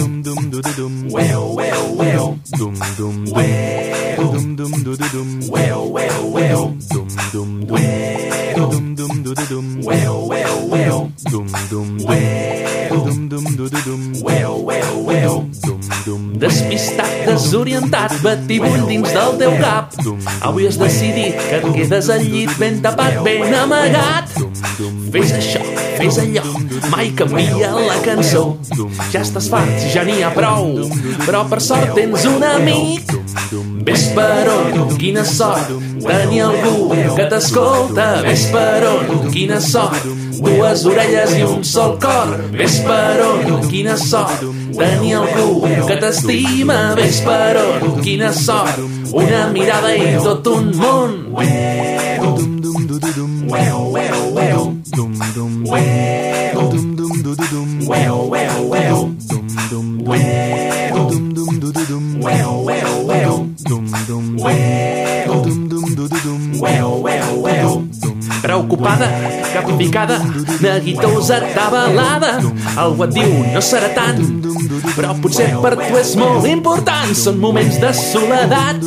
Dum dum du du dum. Well, well, well. Dum dum dum. Well. Dum dum du du dum. Well, well, well. Dum dum dum. Well. Dum dum du du dum. Well, well, well. Dum dum dum. Well. Dum dum du du dum. Well, well, well. Dum dum. Despistat, desorientat, batibull dins del teu cap. Avui has decidit que et quedes al llit ben tapat, ben amagat. Fes això, fes allò, mai canvia la cançó. Ja estàs fart, ja n'hi ha prou, però per sort tens un amic. Ves per on, quina sort, tenir algú que t'escolta. Ves per on, quina sort, dues orelles i un sol cor. Ves per on, quina sort, tenir algú que t'estima. Ves per on, quina sort, una mirada i tot un món. Dum. Well, well, well. Dum dum. Well. Dum dum du du dum. Well, well, well. Dum dum. Well. Dum dum du du dum. Well, well, well. Dum dum. Well. Dum dum du du dum. Well, well, well. Preocupada, capficada, neguitosa, atabalada. Algú et diu, no serà tant, però potser per tu és molt important. Són moments de soledat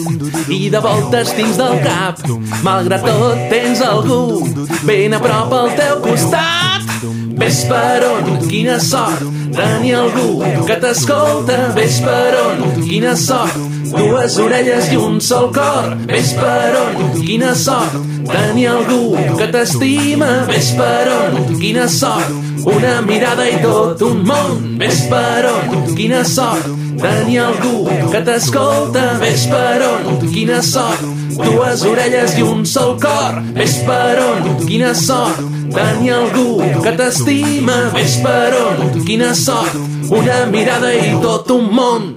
i de voltes dins del cap. Malgrat tot, tens algú ben a prop al teu costat. Ves per on, quina sort, tenir algú que t'escolta. Ves per on, quina sort, dues orelles i un sol cor. Ves per on, quina sort, tenir algú que t'estima. Ves per on, quina sort, una mirada i tot un món. Ves per on, quina sort, tenir algú que t'escolta. Ves per on, quina sort, dues orelles i un sol cor. Ves per on, quina sort, tenir algú que t'estima. Ves per on, quina sort, una mirada i tot un món.